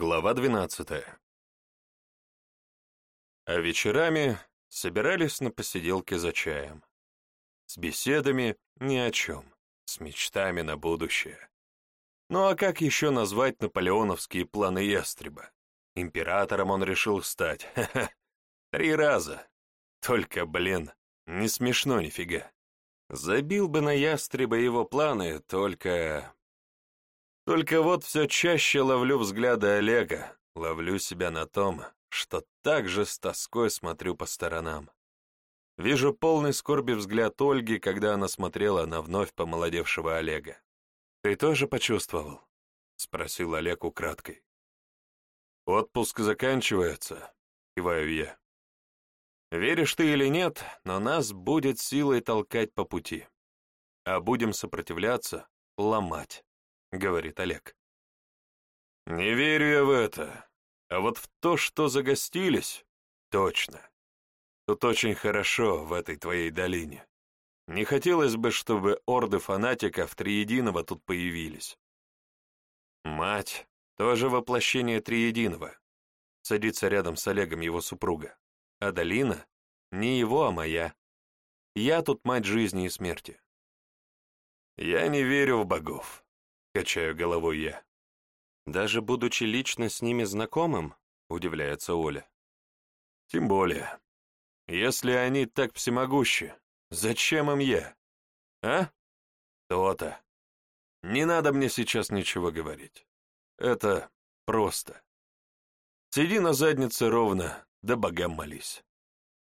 Глава двенадцатая. А вечерами собирались на посиделке за чаем. С беседами ни о чем, с мечтами на будущее. Ну а как еще назвать наполеоновские планы ястреба? Императором он решил стать, ха-ха, три раза. Только, блин, не смешно нифига. Забил бы на ястреба его планы, только... Только вот все чаще ловлю взгляды Олега, ловлю себя на том, что так же с тоской смотрю по сторонам. Вижу полный скорби взгляд Ольги, когда она смотрела на вновь помолодевшего Олега. «Ты тоже почувствовал?» — спросил Олег украдкой. «Отпуск заканчивается», — киваю я. «Веришь ты или нет, но нас будет силой толкать по пути. А будем сопротивляться — ломать». — говорит Олег. «Не верю я в это. А вот в то, что загостились, точно. Тут очень хорошо, в этой твоей долине. Не хотелось бы, чтобы орды фанатиков Триединого тут появились. Мать — тоже воплощение Триединого. Садится рядом с Олегом его супруга. А долина — не его, а моя. Я тут мать жизни и смерти. Я не верю в богов. — качаю головой я. «Даже будучи лично с ними знакомым?» — удивляется Оля. «Тем более. Если они так всемогущи, зачем им я? А? То-то. Не надо мне сейчас ничего говорить. Это просто. Сиди на заднице ровно, да богам молись.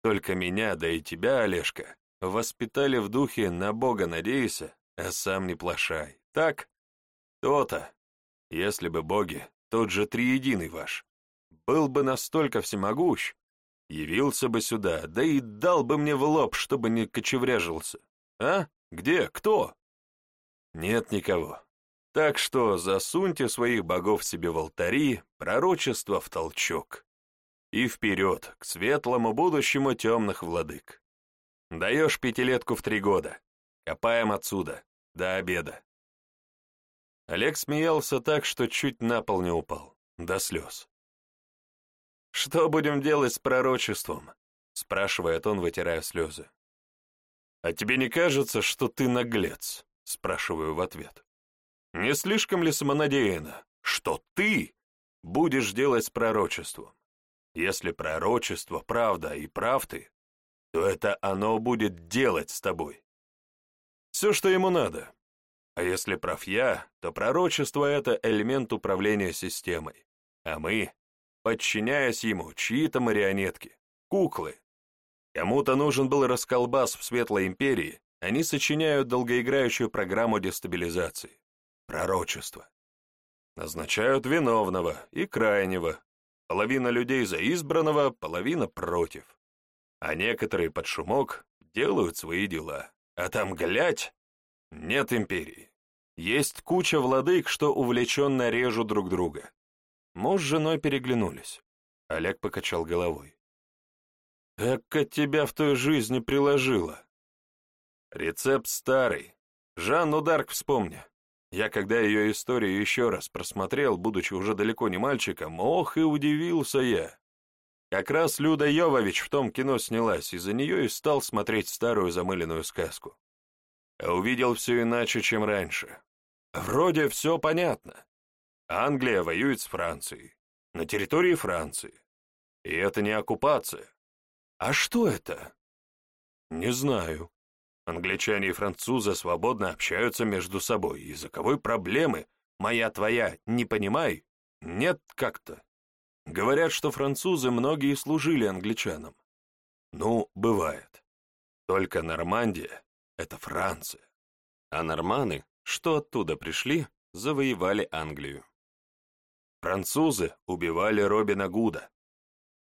Только меня, да и тебя, Олежка, воспитали в духе «на Бога надейся, а сам не плашай». Так? То-то, если бы боги, тот же триединый ваш, был бы настолько всемогущ, явился бы сюда, да и дал бы мне в лоб, чтобы не кочевряжился. А? Где? Кто? Нет никого. Так что засуньте своих богов себе в алтари, пророчество в толчок. И вперед, к светлому будущему темных владык. Даешь пятилетку в три года. Копаем отсюда, до обеда. Олег смеялся так, что чуть на пол не упал, до слез. «Что будем делать с пророчеством?» — спрашивает он, вытирая слезы. «А тебе не кажется, что ты наглец?» — спрашиваю в ответ. «Не слишком ли самонадеянно, что ты будешь делать с пророчеством? Если пророчество — правда и прав ты, то это оно будет делать с тобой. Все, что ему надо, а если прав я, то пророчество — это элемент управления системой, а мы, подчиняясь ему, чьи-то марионетки, куклы. Кому-то нужен был расколбас в Светлой Империи, они сочиняют долгоиграющую программу дестабилизации. Пророчество. Назначают виновного и крайнего. Половина людей за избранного, половина против. А некоторые под шумок делают свои дела. А там, глядь, нет империи. Есть куча владык, что увлеченно режут друг друга. Муж с женой переглянулись. Олег покачал головой. «Эка тебя в той жизни приложила». Рецепт старый. Жанну Дарк вспомни. Я, когда ее историю еще раз просмотрел, будучи уже далеко не мальчиком, ох и удивился я. Как раз Люда Йовович в том кино снялась, и за нее и стал смотреть старую замыленную сказку увидел все иначе, чем раньше. Вроде все понятно. Англия воюет с Францией, на территории Франции. И это не оккупация. А что это? Не знаю. Англичане и французы свободно общаются между собой. Языковой проблемы, моя твоя, не понимай, нет как-то. Говорят, что французы многие служили англичанам. Ну, бывает. Только Нормандия это Франция. А норманы, что оттуда пришли, завоевали Англию. Французы убивали Робина Гуда.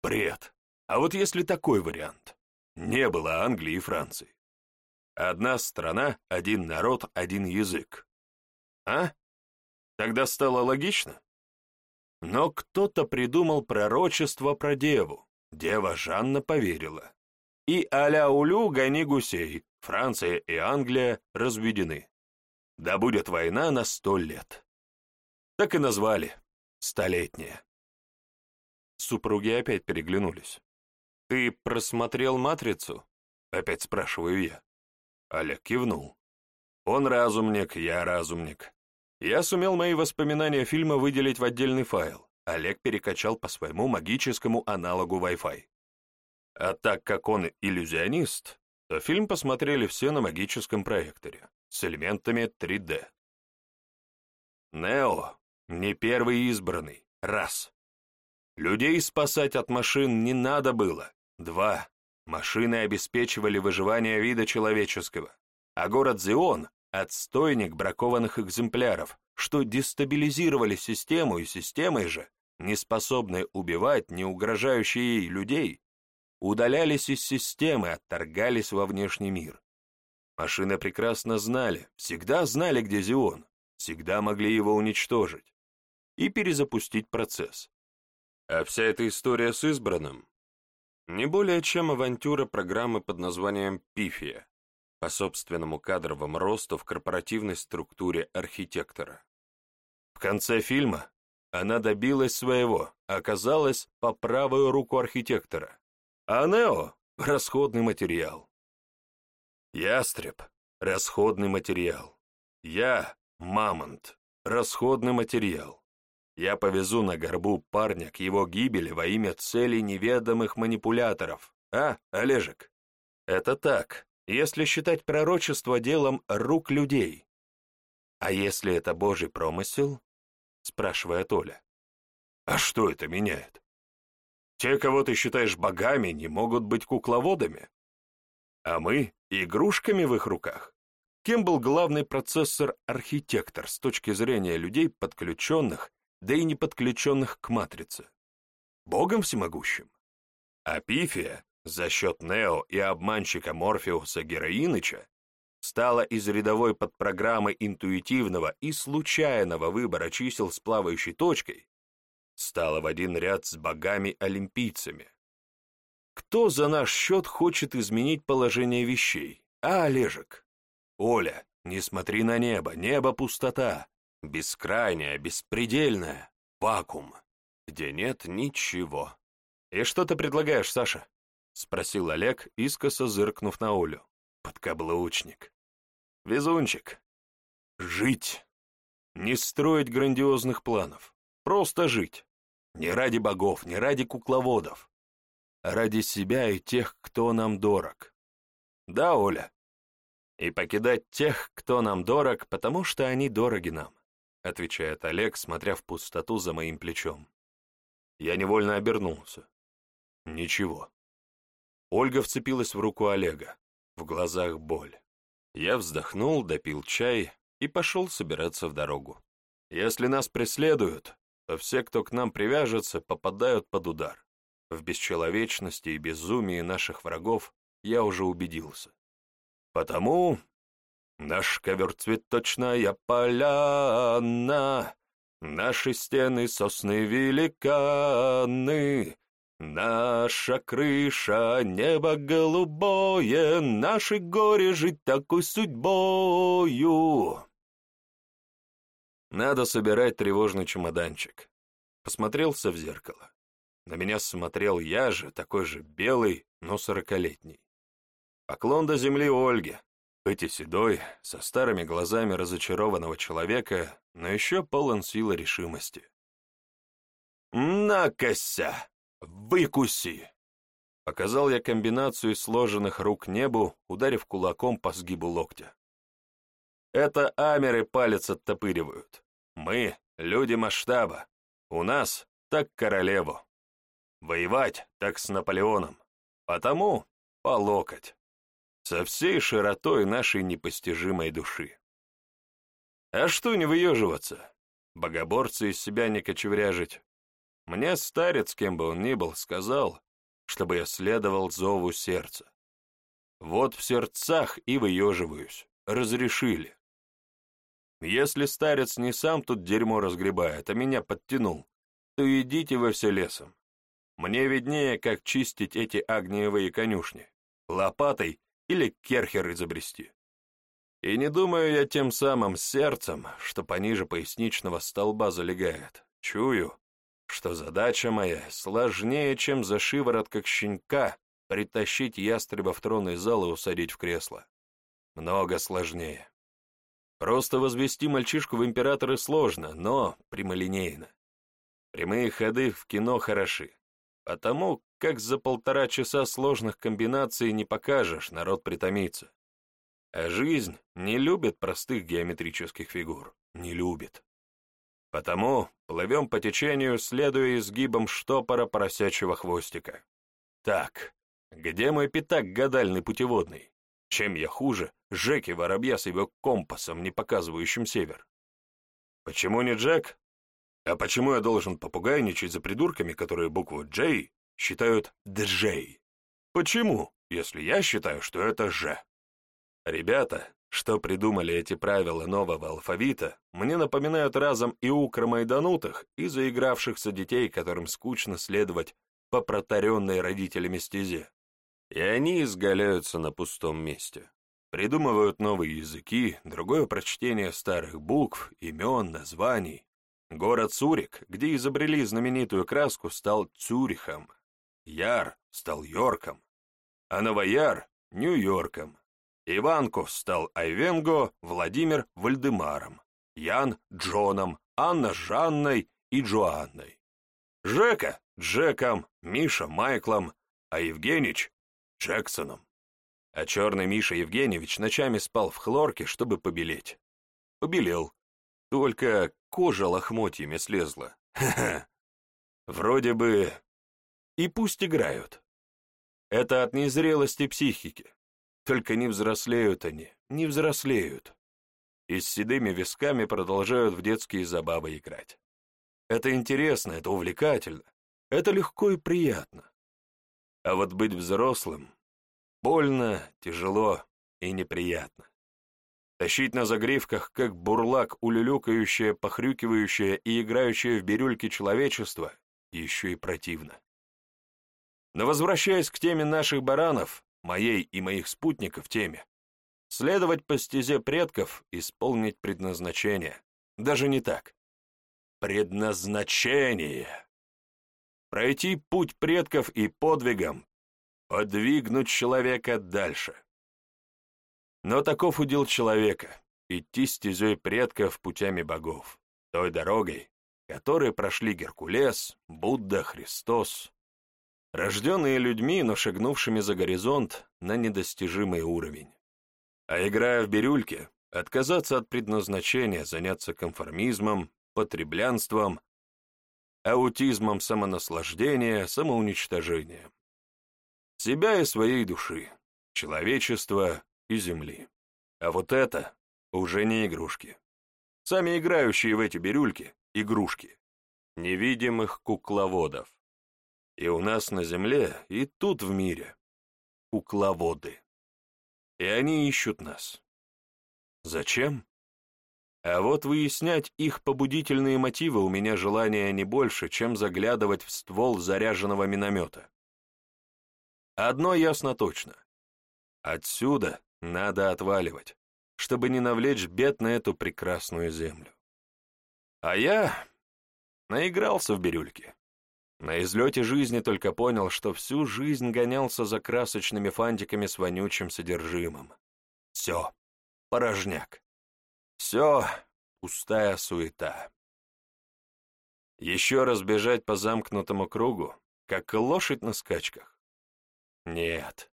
Бред. А вот если такой вариант? Не было Англии и Франции. Одна страна, один народ, один язык. А? Тогда стало логично? Но кто-то придумал пророчество про деву. Дева Жанна поверила. И аля улю гони гусей, Франция и Англия разведены. Да будет война на сто лет. Так и назвали. Столетняя. Супруги опять переглянулись. «Ты просмотрел «Матрицу»?» — опять спрашиваю я. Олег кивнул. «Он разумник, я разумник. Я сумел мои воспоминания фильма выделить в отдельный файл. Олег перекачал по своему магическому аналогу Wi-Fi. А так как он иллюзионист, то фильм посмотрели все на магическом проекторе с элементами 3D. Нео не первый избранный, раз. Людей спасать от машин не надо было, два. Машины обеспечивали выживание вида человеческого, а город Зион — отстойник бракованных экземпляров, что дестабилизировали систему и системой же, не способные убивать, не угрожающие ей людей, удалялись из системы, отторгались во внешний мир. Машины прекрасно знали, всегда знали, где Зион, всегда могли его уничтожить и перезапустить процесс. А вся эта история с избранным не более чем авантюра программы под названием «Пифия» по собственному кадровому росту в корпоративной структуре архитектора. В конце фильма она добилась своего, оказалась по правую руку архитектора, а Нео — расходный материал. Ястреб — расходный материал. Я — мамонт, расходный материал. Я повезу на горбу парня к его гибели во имя целей неведомых манипуляторов. А, Олежек? Это так, если считать пророчество делом рук людей. А если это Божий промысел? Спрашивает Оля. А что это меняет? Те, кого ты считаешь богами, не могут быть кукловодами. А мы — игрушками в их руках. Кем был главный процессор-архитектор с точки зрения людей, подключенных да и не подключенных к матрице. Богом всемогущим. А Пифия за счет Нео и обманщика Морфеуса Героиныча стала из рядовой подпрограммы интуитивного и случайного выбора чисел с плавающей точкой, стала в один ряд с богами-олимпийцами. Кто за наш счет хочет изменить положение вещей? А, Олежек? Оля, не смотри на небо, небо пустота, Бескрайняя, беспредельная, вакуум, где нет ничего. «И что ты предлагаешь, Саша?» — спросил Олег, искоса зыркнув на Олю. «Подкаблучник. Везунчик. Жить. Не строить грандиозных планов. Просто жить. Не ради богов, не ради кукловодов. А ради себя и тех, кто нам дорог. Да, Оля? И покидать тех, кто нам дорог, потому что они дороги нам. — отвечает Олег, смотря в пустоту за моим плечом. Я невольно обернулся. Ничего. Ольга вцепилась в руку Олега. В глазах боль. Я вздохнул, допил чай и пошел собираться в дорогу. Если нас преследуют, то все, кто к нам привяжется, попадают под удар. В бесчеловечности и безумии наших врагов я уже убедился. Потому Наш ковер цветочная поляна, Наши стены сосны великаны, Наша крыша небо голубое, Наши горе жить такой судьбою. Надо собирать тревожный чемоданчик. Посмотрелся в зеркало. На меня смотрел я же, такой же белый, но сорокалетний. Поклон до земли Ольге, хоть и седой, со старыми глазами разочарованного человека, но еще полон силы решимости. «Накося! Выкуси!» Показал я комбинацию сложенных рук небу, ударив кулаком по сгибу локтя. Это амеры палец оттопыривают. Мы — люди масштаба. У нас так королеву. Воевать так с Наполеоном. Потому по локоть со всей широтой нашей непостижимой души. А что не выеживаться? Богоборцы из себя не кочевряжить. Мне старец, кем бы он ни был, сказал, чтобы я следовал зову сердца. Вот в сердцах и выеживаюсь, разрешили. Если старец не сам тут дерьмо разгребает, а меня подтянул, то идите вы все лесом. Мне виднее, как чистить эти агниевые конюшни. Лопатой или керхер изобрести. И не думаю я тем самым сердцем, что пониже поясничного столба залегает. Чую, что задача моя сложнее, чем за шиворот как щенка притащить ястреба в тронный зал и усадить в кресло. Много сложнее. Просто возвести мальчишку в императоры сложно, но прямолинейно. Прямые ходы в кино хороши. Потому как за полтора часа сложных комбинаций не покажешь, народ притомится. А жизнь не любит простых геометрических фигур. Не любит. Потому плывем по течению, следуя изгибам штопора поросячьего хвостика. Так, где мой пятак гадальный путеводный? Чем я хуже Жеки Воробья с его компасом, не показывающим север? Почему не Джек? А почему я должен попугайничать за придурками, которые букву «Джей» считают «Джей»? Почему, если я считаю, что это «Ж»? Ребята, что придумали эти правила нового алфавита, мне напоминают разом и укромайданутых, и заигравшихся детей, которым скучно следовать по протаренной родителями стезе. И они изгаляются на пустом месте. Придумывают новые языки, другое прочтение старых букв, имен, названий. Город Цурик, где изобрели знаменитую краску, стал Цюрихом. Яр стал Йорком, а Новояр — Нью-Йорком. Иванков стал Айвенго, Владимир — Вальдемаром, Ян — Джоном, Анна — Жанной и Джоанной. Жека — Джеком, Миша — Майклом, а Евгенич — Джексоном. А черный Миша Евгеньевич ночами спал в хлорке, чтобы побелеть. Побелел. Только кожа лохмотьями слезла. Ха-ха. Вроде бы... И пусть играют. Это от незрелости психики. Только не взрослеют они, не взрослеют. И с седыми висками продолжают в детские забавы играть. Это интересно, это увлекательно, это легко и приятно. А вот быть взрослым больно, тяжело и неприятно. Тащить на загривках, как бурлак, улюлюкающее, похрюкивающее и играющее в бирюльке человечество, еще и противно. Но возвращаясь к теме наших баранов, моей и моих спутников теме. Следовать по стезе предков, исполнить предназначение. Даже не так. Предназначение. Пройти путь предков и подвигом, подвигнуть человека дальше. Но таков удел человека — идти стезей предков путями богов, той дорогой, которой прошли Геркулес, Будда, Христос, рожденные людьми, но шагнувшими за горизонт на недостижимый уровень. А играя в бирюльки, отказаться от предназначения, заняться конформизмом, потреблянством, аутизмом самонаслаждения, самоуничтожением. Себя и своей души, человечества и земли. А вот это уже не игрушки. Сами играющие в эти бирюльки — игрушки. Невидимых кукловодов. И у нас на Земле, и тут в мире. Кукловоды. И они ищут нас. Зачем? А вот выяснять их побудительные мотивы у меня желания не больше, чем заглядывать в ствол заряженного миномета. Одно ясно точно. Отсюда надо отваливать, чтобы не навлечь бед на эту прекрасную землю. А я наигрался в бирюльки. На излете жизни только понял, что всю жизнь гонялся за красочными фантиками с вонючим содержимым. Все, порожняк. Все, пустая суета. Еще раз бежать по замкнутому кругу, как лошадь на скачках? Нет.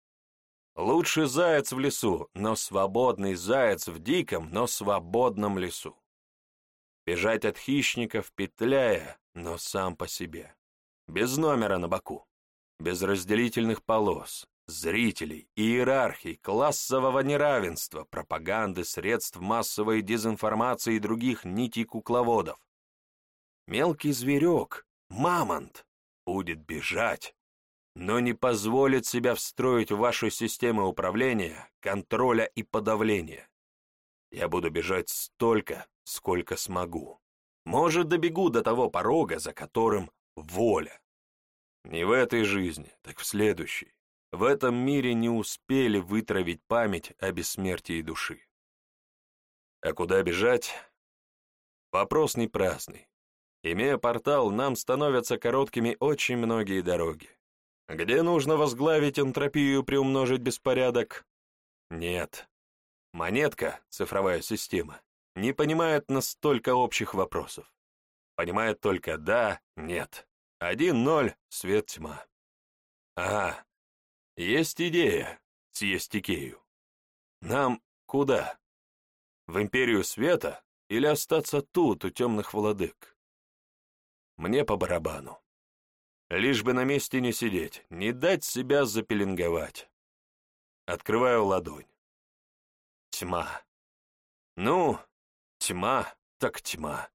Лучше заяц в лесу, но свободный заяц в диком, но свободном лесу. Бежать от хищников, петляя, но сам по себе без номера на боку, без разделительных полос, зрителей, иерархий, классового неравенства, пропаганды, средств массовой дезинформации и других нитей кукловодов. Мелкий зверек, мамонт, будет бежать, но не позволит себя встроить в вашу систему управления, контроля и подавления. Я буду бежать столько, сколько смогу. Может, добегу до того порога, за которым воля. Не в этой жизни, так в следующей. В этом мире не успели вытравить память о бессмертии души. А куда бежать? Вопрос не праздный. Имея портал, нам становятся короткими очень многие дороги. Где нужно возглавить энтропию приумножить беспорядок? Нет. Монетка, цифровая система, не понимает настолько общих вопросов. Понимает только «да», «нет». Один-ноль, свет, тьма. Ага, есть идея съесть Икею. Нам куда? В Империю Света или остаться тут, у темных владык? Мне по барабану. Лишь бы на месте не сидеть, не дать себя запеленговать. Открываю ладонь. Тьма. Ну, тьма так тьма.